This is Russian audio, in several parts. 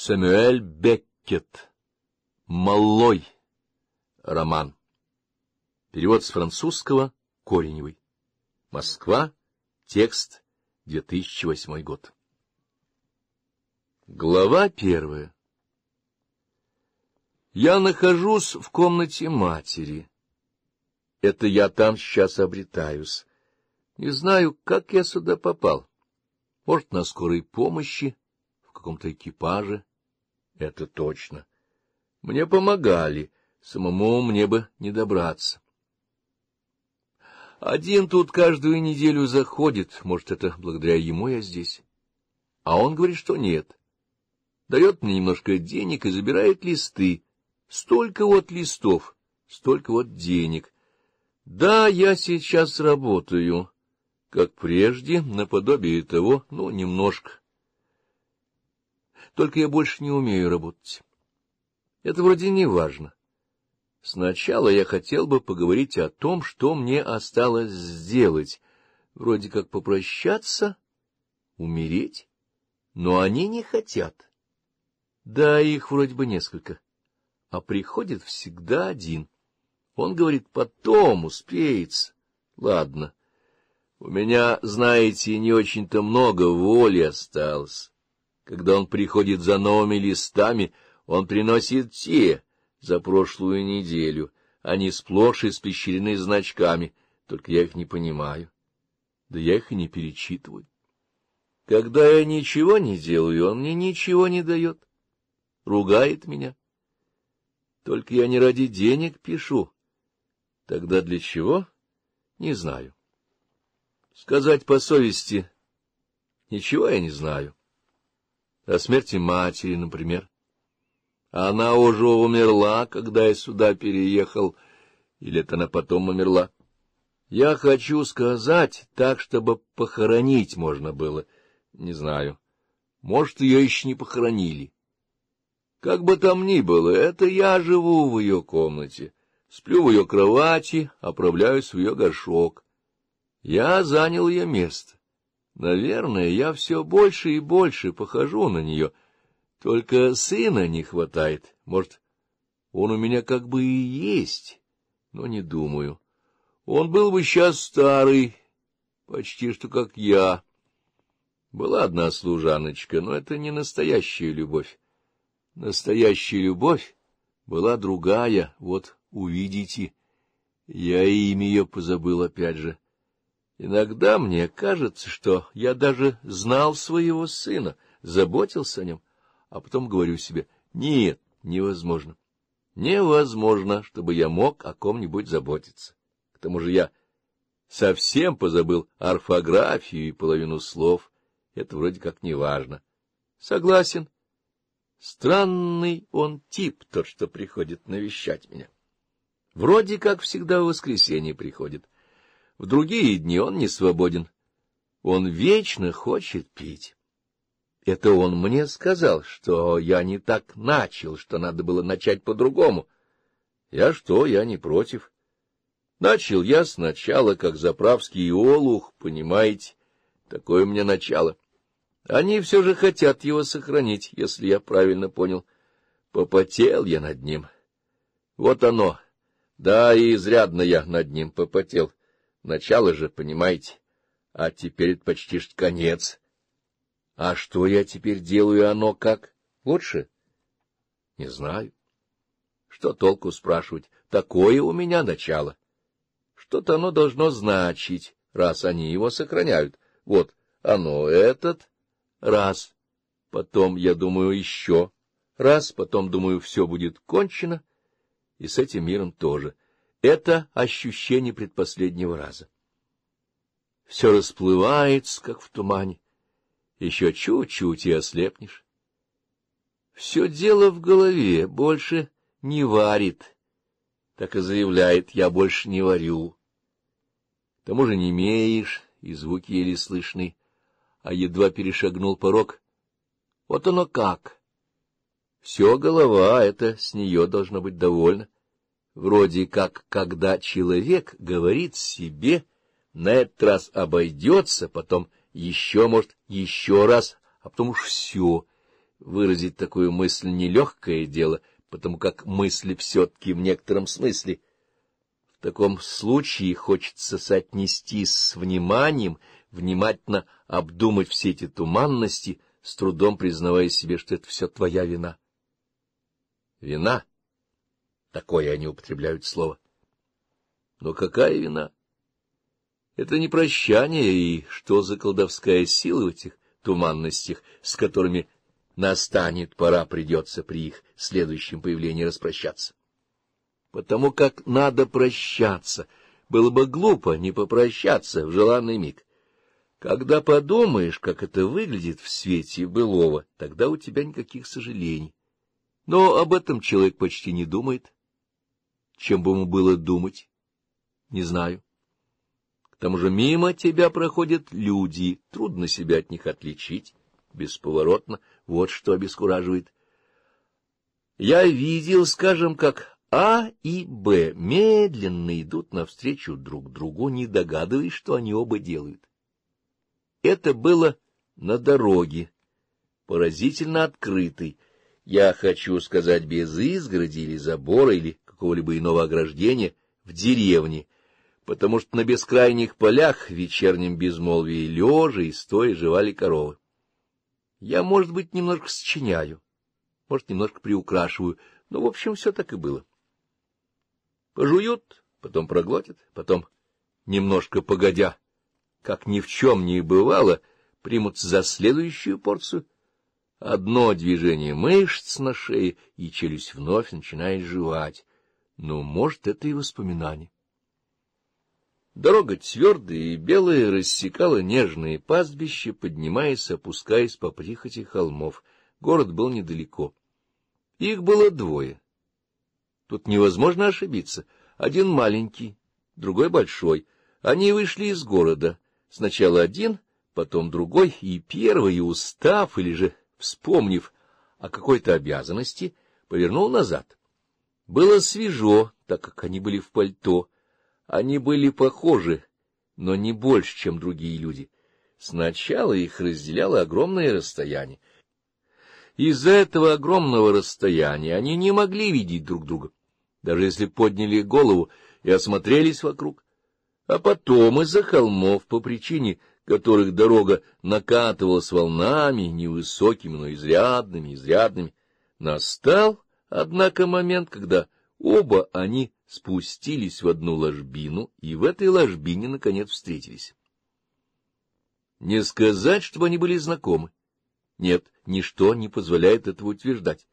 Сэмюэль Беккет. Малой. Роман. Перевод с французского Кореневой. Москва. Текст. 2008 год. Глава первая. Я нахожусь в комнате матери. Это я там сейчас обретаюсь. Не знаю, как я сюда попал. Может, на скорой помощи, в каком-то экипаже, это точно. Мне помогали, самому мне бы не добраться. Один тут каждую неделю заходит, может, это благодаря ему я здесь. А он говорит, что нет. Дает мне немножко денег и забирает листы. Столько вот листов, столько вот денег. Да, я сейчас работаю, как прежде, наподобие того, ну, немножко. Только я больше не умею работать. Это вроде не важно. Сначала я хотел бы поговорить о том, что мне осталось сделать. Вроде как попрощаться, умереть, но они не хотят. Да, их вроде бы несколько, а приходит всегда один. Он говорит, потом успеется. Ладно, у меня, знаете, не очень-то много воли осталось. Когда он приходит за новыми листами, он приносит те за прошлую неделю. Они сплошь испещрены значками, только я их не понимаю. Да я их и не перечитываю. Когда я ничего не делаю, он мне ничего не дает. Ругает меня. Только я не ради денег пишу. Тогда для чего? Не знаю. Сказать по совести ничего я не знаю о смерти матери, например. Она уже умерла, когда я сюда переехал, или это она потом умерла. Я хочу сказать так, чтобы похоронить можно было. Не знаю. Может, ее еще не похоронили. Как бы там ни было, это я живу в ее комнате. Сплю в ее кровати, оправляюсь в ее горшок. Я занял ее место. Наверное, я все больше и больше похожу на нее. Только сына не хватает. Может, он у меня как бы и есть, но не думаю. Он был бы сейчас старый, почти что как я. Была одна служаночка, но это не настоящая любовь. Настоящая любовь была другая, вот увидите. Я и имя ее позабыл опять же. Иногда мне кажется, что я даже знал своего сына, заботился о нем, а потом говорю себе, нет, невозможно. Невозможно, чтобы я мог о ком-нибудь заботиться. К тому же я совсем позабыл орфографию и половину слов. Это вроде как не важно. Согласен. Странный он тип, тот, что приходит навещать меня. Вроде как всегда в воскресенье приходит — в другие дни он не свободен. Он вечно хочет пить. Это он мне сказал, что я не так начал, что надо было начать по-другому. Я что, я не против. Начал я сначала, как заправский олух, понимаете, такое у меня начало. Они все же хотят его сохранить, если я правильно понял. Попотел я над ним. Вот оно. Да, и изрядно я над ним попотел. Начало же, понимаете, а теперь это почти ж конец. А что я теперь делаю, а оно как? Лучше? Не знаю. Что толку спрашивать? Такое у меня начало. Что-то оно должно значить, раз они его сохраняют. Вот, оно этот раз, потом, я думаю, еще раз, потом, думаю, все будет кончено, и с этим миром тоже — это ощущение предпоследнего раза. Все расплывается, как в тумане. Еще чуть-чуть и ослепнешь. Все дело в голове, больше не варит. Так и заявляет, я больше не варю. К тому же не имеешь, и звуки еле слышны, а едва перешагнул порог. Вот оно как! Все голова, это с нее должно быть довольно. Вроде как, когда человек говорит себе, на этот раз обойдется, потом еще, может, еще раз, а потом уж все. Выразить такую мысль — нелегкое дело, потому как мысли все-таки в некотором смысле. В таком случае хочется соотнести с вниманием, внимательно обдумать все эти туманности, с трудом признавая себе, что это все твоя вина. Вина? Такое они употребляют слово. Но какая вина? Это не прощание, и что за колдовская сила в этих туманностях, с которыми настанет пора, придется при их следующем появлении распрощаться. Потому как надо прощаться, было бы глупо не попрощаться в желанный миг. Когда подумаешь, как это выглядит в свете былого, тогда у тебя никаких сожалений. Но об этом человек почти не думает, чем бы ему было думать? Не знаю. К тому же мимо тебя проходят люди, трудно себя от них отличить, бесповоротно, вот что обескураживает. Я видел, скажем, как А и Б медленно идут навстречу друг другу, не догадываясь, что они оба делают. Это было на дороге, поразительно открытой, я хочу сказать, без изгороди или забора, или какого-либо иного ограждения в деревне, потому что на бескрайних полях в вечернем безмолвии лежа и стоя жевали коровы. Я, может быть, немножко сочиняю, может, немножко приукрашиваю, но, в общем, все так и было. Пожуют, потом проглотят, потом, немножко погодя, как ни в чем не бывало, примут за следующую порцию. Одно движение мышц на шее, и челюсть вновь начинает жевать но, может, это и воспоминание. Дорога твердая и белая рассекала нежные пастбища, поднимаясь, опускаясь по прихоти холмов. Город был недалеко. Их было двое. Тут невозможно ошибиться. Один маленький, другой большой. Они вышли из города. Сначала один, потом другой, и первый, устав или же вспомнив о какой-то обязанности, повернул назад. Было свежо, так как они были в пальто. Они были похожи, но не больше, чем другие люди. Сначала их разделяло огромное расстояние. Из-за этого огромного расстояния они не могли видеть друг друга, даже если подняли голову и осмотрелись вокруг. А потом из-за холмов, по причине которых дорога накатывалась волнами, невысокими, но изрядными, изрядными, настал Однако момент, когда оба они спустились в одну ложбину, и в этой ложбине, наконец, встретились. Не сказать, чтобы они были знакомы. Нет, ничто не позволяет этого утверждать.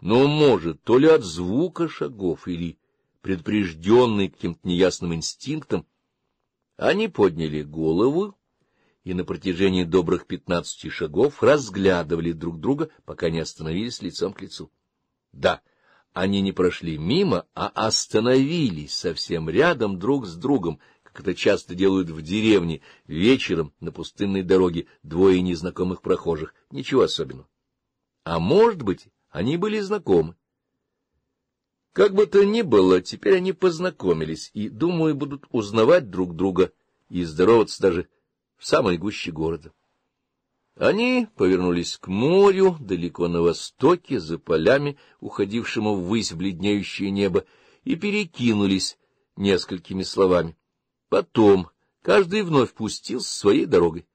Но, может, то ли от звука шагов или предупрежденный каким-то неясным инстинктом, они подняли голову и на протяжении добрых пятнадцати шагов разглядывали друг друга, пока не остановились лицом к лицу. Да, они не прошли мимо, а остановились совсем рядом друг с другом, как это часто делают в деревне, вечером на пустынной дороге двое незнакомых прохожих, ничего особенного. А может быть, они были знакомы. Как бы то ни было, теперь они познакомились и, думаю, будут узнавать друг друга и здороваться даже в самой гуще города. Они повернулись к морю, далеко на востоке, за полями, уходившему ввысь в бледнеющее небо, и перекинулись несколькими словами. Потом каждый вновь пустился своей дорогой.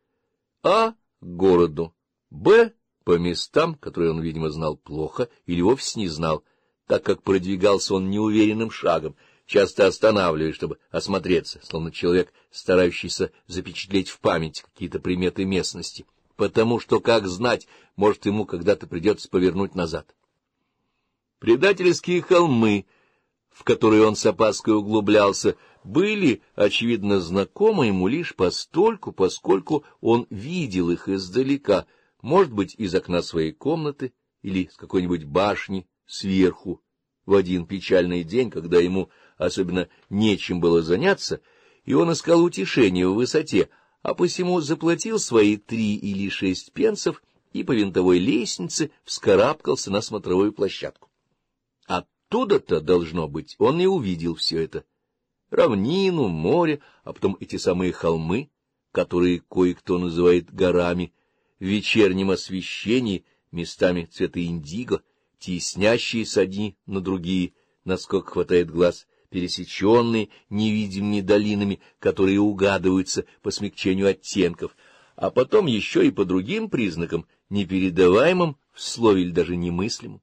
А к — городу, Б — по местам, которые он, видимо, знал плохо или вовсе не знал, так как продвигался он неуверенным шагом, часто останавливаясь, чтобы осмотреться, словно человек, старающийся запечатлеть в память какие-то приметы местности — потому что, как знать, может, ему когда-то придется повернуть назад. Предательские холмы, в которые он с опаской углублялся, были, очевидно, знакомы ему лишь постольку, поскольку он видел их издалека, может быть, из окна своей комнаты или с какой-нибудь башни сверху, в один печальный день, когда ему особенно нечем было заняться, и он искал утешение в высоте — а посему заплатил свои три или шесть пенсов и по винтовой лестнице вскарабкался на смотровую площадку. Оттуда-то, должно быть, он и увидел все это. Равнину, море, а потом эти самые холмы, которые кое-кто называет горами, в вечернем освещении, местами цвета индиго, теснящиеся одни на другие, насколько хватает глаз, пересеченные невидимыми долинами, которые угадываются по смягчению оттенков, а потом еще и по другим признакам, непередаваемым в слове или даже немыслимым.